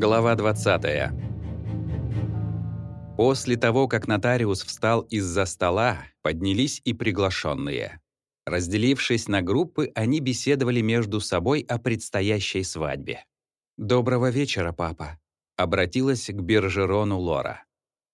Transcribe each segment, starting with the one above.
Глава 20. После того, как нотариус встал из-за стола, поднялись и приглашенные. Разделившись на группы, они беседовали между собой о предстоящей свадьбе. «Доброго вечера, папа», — обратилась к Бержерону Лора.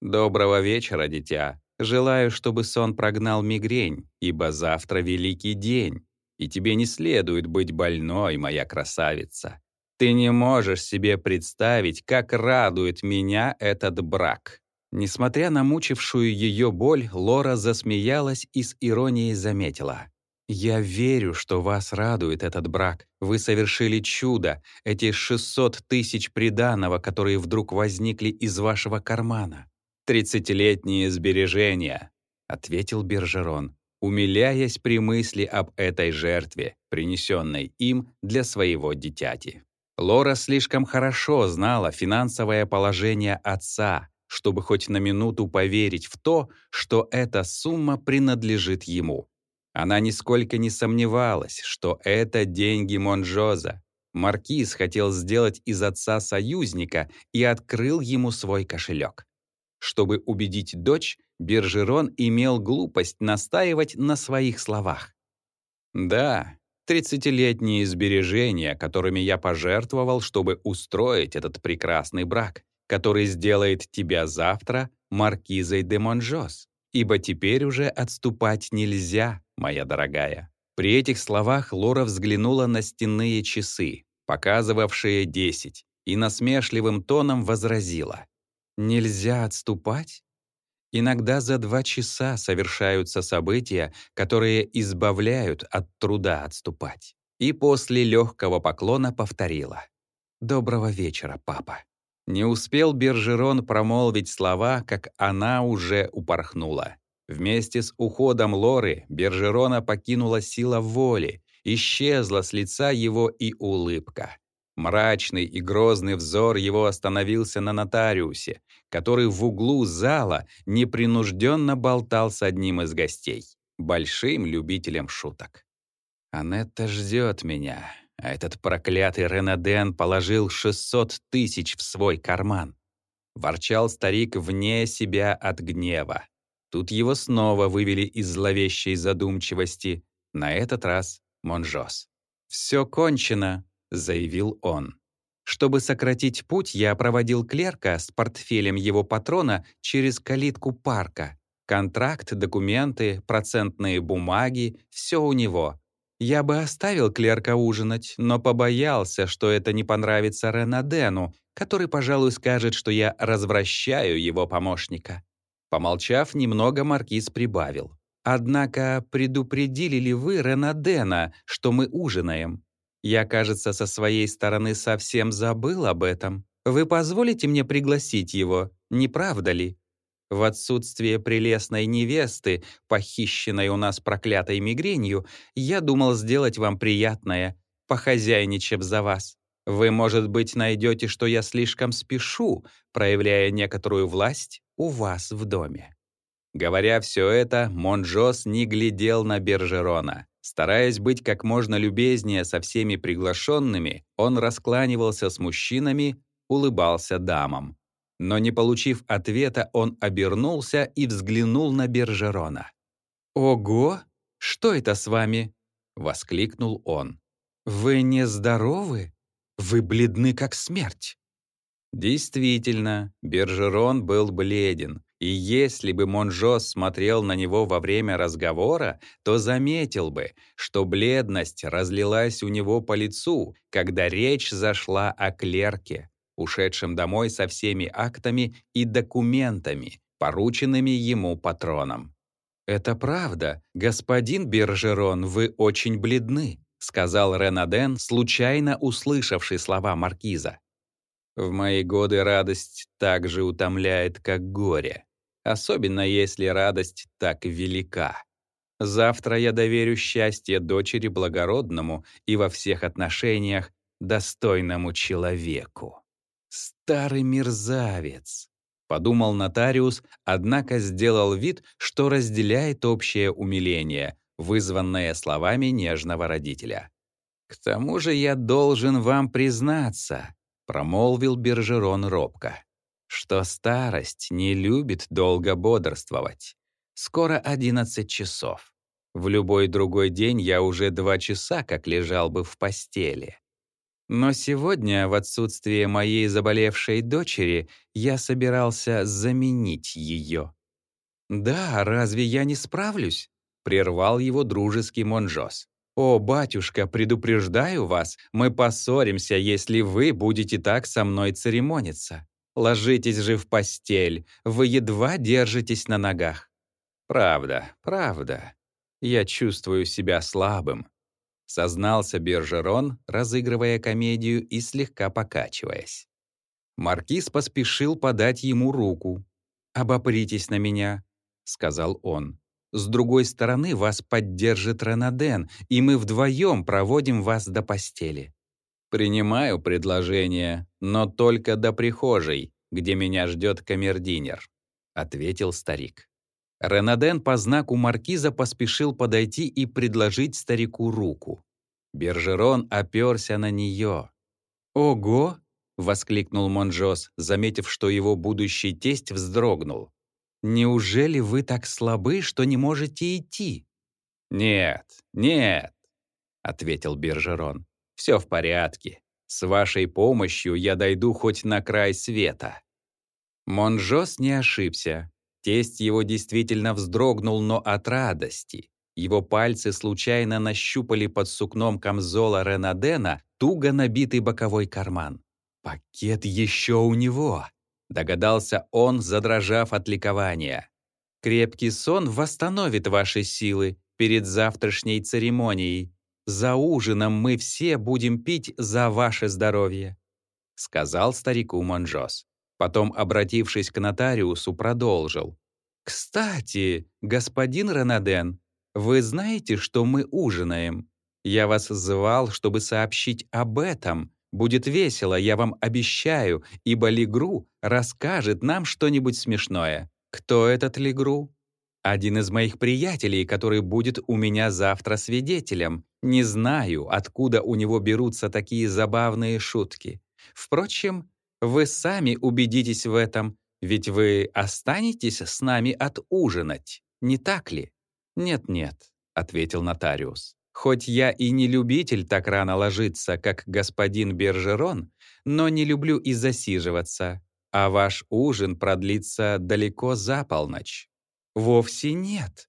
«Доброго вечера, дитя. Желаю, чтобы сон прогнал мигрень, ибо завтра великий день, и тебе не следует быть больной, моя красавица. Ты не можешь себе представить, как радует меня этот брак». Несмотря на мучившую ее боль, Лора засмеялась и с иронией заметила. «Я верю, что вас радует этот брак. Вы совершили чудо, эти 600 тысяч приданого, которые вдруг возникли из вашего кармана». «Тридцатилетние сбережения», — ответил Бержерон, умиляясь при мысли об этой жертве, принесенной им для своего дитяти. Лора слишком хорошо знала финансовое положение отца, чтобы хоть на минуту поверить в то, что эта сумма принадлежит ему. Она нисколько не сомневалась, что это деньги Монжоза. Маркиз хотел сделать из отца союзника и открыл ему свой кошелек. Чтобы убедить дочь, Бержерон имел глупость настаивать на своих словах. «Да, тридцатилетние сбережения, которыми я пожертвовал, чтобы устроить этот прекрасный брак, который сделает тебя завтра маркизой де Монжос, ибо теперь уже отступать нельзя, моя дорогая». При этих словах Лора взглянула на стенные часы, показывавшие десять, и насмешливым тоном возразила. «Нельзя отступать? Иногда за два часа совершаются события, которые избавляют от труда отступать. И после легкого поклона повторила. «Доброго вечера, папа». Не успел Бержерон промолвить слова, как она уже упорхнула. Вместе с уходом Лоры Бержерона покинула сила воли, исчезла с лица его и улыбка. Мрачный и грозный взор его остановился на нотариусе, который в углу зала непринужденно болтал с одним из гостей, большим любителем шуток. «Анетта ждет меня, а этот проклятый Ренаден положил 600 тысяч в свой карман». Ворчал старик вне себя от гнева. Тут его снова вывели из зловещей задумчивости, на этот раз Монжос. «Все кончено», заявил он. Чтобы сократить путь, я проводил клерка с портфелем его патрона через калитку парка. Контракт, документы, процентные бумаги — все у него. Я бы оставил клерка ужинать, но побоялся, что это не понравится Ренадену, который, пожалуй, скажет, что я развращаю его помощника. Помолчав немного, маркиз прибавил. «Однако предупредили ли вы Ренадена, что мы ужинаем? Я, кажется, со своей стороны совсем забыл об этом. Вы позволите мне пригласить его, не правда ли? В отсутствие прелестной невесты, похищенной у нас проклятой мигренью, я думал сделать вам приятное, похозяйничав за вас. Вы, может быть, найдете, что я слишком спешу, проявляя некоторую власть у вас в доме». Говоря все это, Монжос не глядел на Бержерона. Стараясь быть как можно любезнее со всеми приглашенными, он раскланивался с мужчинами, улыбался дамам. Но не получив ответа, он обернулся и взглянул на Бержерона. «Ого! Что это с вами?» — воскликнул он. «Вы нездоровы? Вы бледны, как смерть!» Действительно, Бержерон был бледен, и если бы Монжос смотрел на него во время разговора, то заметил бы, что бледность разлилась у него по лицу, когда речь зашла о клерке, ушедшем домой со всеми актами и документами, порученными ему патроном. «Это правда, господин Бержерон, вы очень бледны», сказал Ренаден, случайно услышавший слова маркиза. В мои годы радость так же утомляет, как горе особенно если радость так велика. Завтра я доверю счастье дочери благородному и во всех отношениях достойному человеку. Старый мерзавец, подумал нотариус, однако сделал вид, что разделяет общее умиление, вызванное словами нежного родителя. К тому же я должен вам признаться, — промолвил Бержерон робко, «что старость не любит долго бодрствовать. Скоро одиннадцать часов. В любой другой день я уже два часа как лежал бы в постели. Но сегодня, в отсутствие моей заболевшей дочери, я собирался заменить ее. «Да, разве я не справлюсь?» — прервал его дружеский Монжос. «О, батюшка, предупреждаю вас, мы поссоримся, если вы будете так со мной церемониться. Ложитесь же в постель, вы едва держитесь на ногах». «Правда, правда. Я чувствую себя слабым», — сознался Бержерон, разыгрывая комедию и слегка покачиваясь. Маркиз поспешил подать ему руку. «Обопритесь на меня», — сказал он. «С другой стороны вас поддержит Ренаден, и мы вдвоем проводим вас до постели». «Принимаю предложение, но только до прихожей, где меня ждет камердинер», — ответил старик. Ренаден по знаку маркиза поспешил подойти и предложить старику руку. Бержерон оперся на нее. «Ого!» — воскликнул Монжос, заметив, что его будущий тесть вздрогнул. «Неужели вы так слабы, что не можете идти?» «Нет, нет», — ответил Бержерон. «Все в порядке. С вашей помощью я дойду хоть на край света». Монжос не ошибся. Тесть его действительно вздрогнул, но от радости. Его пальцы случайно нащупали под сукном камзола Ренадена туго набитый боковой карман. «Пакет еще у него!» — догадался он, задрожав от ликования. «Крепкий сон восстановит ваши силы перед завтрашней церемонией. За ужином мы все будем пить за ваше здоровье», — сказал старику Монжос. Потом, обратившись к нотариусу, продолжил. «Кстати, господин Ренаден, вы знаете, что мы ужинаем? Я вас звал, чтобы сообщить об этом. Будет весело, я вам обещаю, ибо Лигру расскажет нам что-нибудь смешное. Кто этот Лигру? Один из моих приятелей, который будет у меня завтра свидетелем. Не знаю, откуда у него берутся такие забавные шутки. Впрочем, вы сами убедитесь в этом, ведь вы останетесь с нами отужинать, не так ли? Нет-нет, ответил нотариус. Хоть я и не любитель так рано ложиться, как господин Бержерон, но не люблю и засиживаться, а ваш ужин продлится далеко за полночь. Вовсе нет.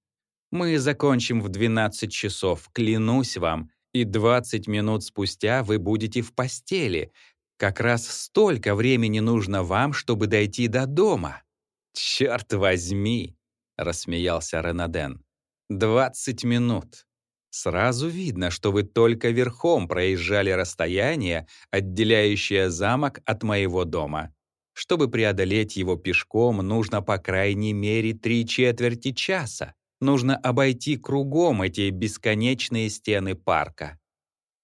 Мы закончим в 12 часов, клянусь вам, и 20 минут спустя вы будете в постели, как раз столько времени нужно вам, чтобы дойти до дома». «Черт возьми!» — рассмеялся Ренаден. «Двадцать минут. Сразу видно, что вы только верхом проезжали расстояние, отделяющее замок от моего дома. Чтобы преодолеть его пешком, нужно по крайней мере три четверти часа. Нужно обойти кругом эти бесконечные стены парка.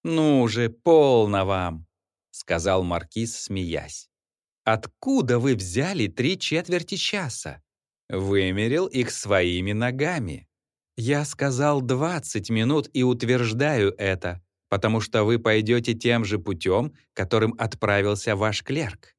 Ну же, полно вам!» сказал маркиз, смеясь. «Откуда вы взяли три четверти часа?» Вымерил их своими ногами. Я сказал 20 минут и утверждаю это, потому что вы пойдете тем же путем, которым отправился ваш клерк.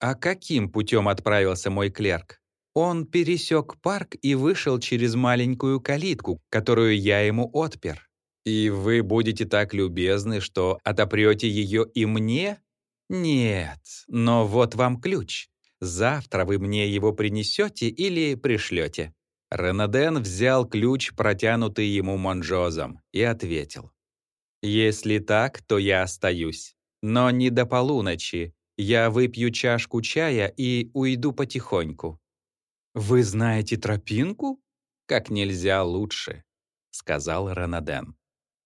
А каким путем отправился мой клерк? Он пересек парк и вышел через маленькую калитку, которую я ему отпер. И вы будете так любезны, что отопрете ее и мне? Нет, но вот вам ключ. Завтра вы мне его принесете или пришлете. Ренаден взял ключ, протянутый ему Монжозом, и ответил. «Если так, то я остаюсь. Но не до полуночи. Я выпью чашку чая и уйду потихоньку». «Вы знаете тропинку?» «Как нельзя лучше», — сказал Ренаден.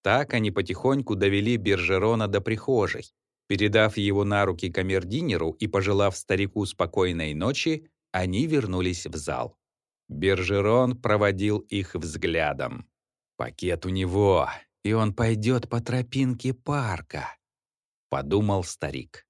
Так они потихоньку довели Бержерона до прихожей. Передав его на руки камердинеру и пожелав старику спокойной ночи, они вернулись в зал. Бержерон проводил их взглядом. «Пакет у него, и он пойдет по тропинке парка», — подумал старик.